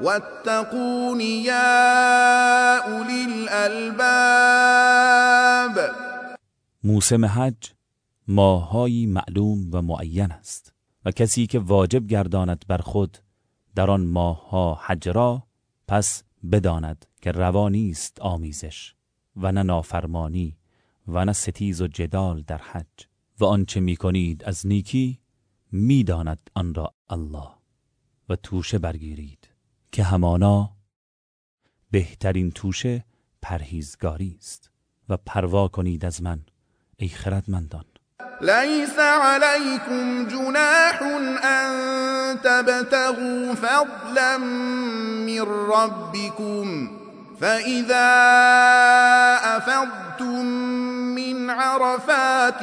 واتقون يا أولي الألباب. موسم حج ماهایی معلوم و معین است و کسی که واجب گرداند بر خود در آن ماهها حج را پس بداند که روا نیست آمیزش و نه نافرمانی و نه ستیز و جدال در حج و آنچه می کنید از نیکی می‌داند آن را الله و توشه برگیرید. که همانا بهترین توشه پرهیزگاری است و پروا کنید از من ای خردمندان. ليس عليكم جناح أن تبتغوا فضلا من ربكم فإذا أفضتم من عرفات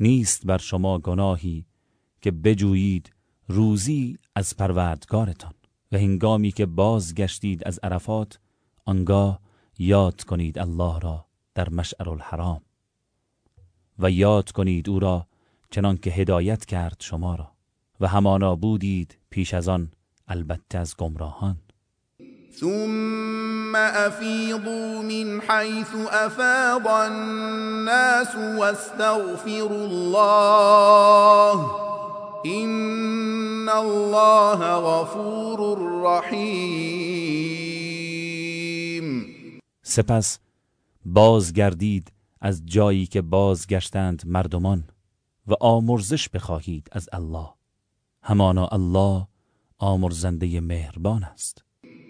نیست بر شما گناهی که بجویید روزی از پروردگارتان و هنگامی که بازگشتید از عرفات آنگاه یاد کنید الله را در مشعر الحرام و یاد کنید او را چنان که هدایت کرد شما را و همانا بودید پیش از آن البته از گمراهان. ثم أفيضوا من حيث أفاض الناس واستغفروا الله إن الله غفور رحیم سپس بازگردید از جایی که بازگشتند مردمان و آمرزش بخواهید از الله. همانا الله آمرزنده مهربان است.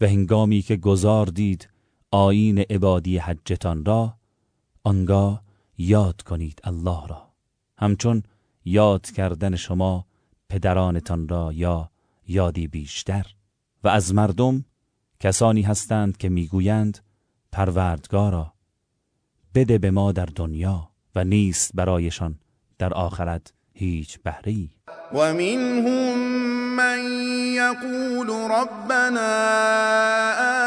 و هنگامی که گذار دید آیین عبادی حجتان را آنگاه یاد کنید الله را. همچون یاد کردن شما پدرانتان را یا یادی بیشتر. و از مردم کسانی هستند که می‌گویند پروردگارا بده به ما در دنیا و نیست برایشان در آخرت هیچ بهره ومنهم من يقول ربنا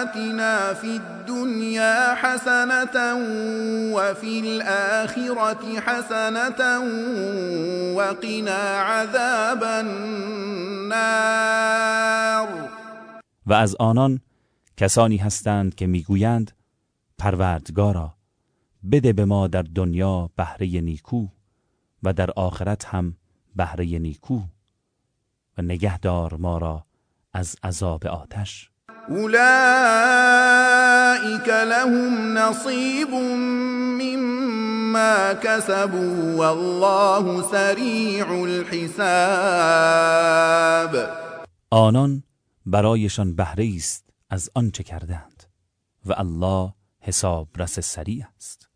آتنا في الدنيا حسنة وفي الآخرة حسنة وقنا عذاب النار. و از آنان کسانی هستند که می‌گویند پروردگارا بده به ما در دنیا بهره نیکو و در آخرت هم بهره نیکو. و نگهدار ما را از عذاب آتش. اولئك لهم نصیب مما كسبوا والله سریع الحساب. آنان برایشان بهره است از آنچه کردند و الله حساب رس سریع است.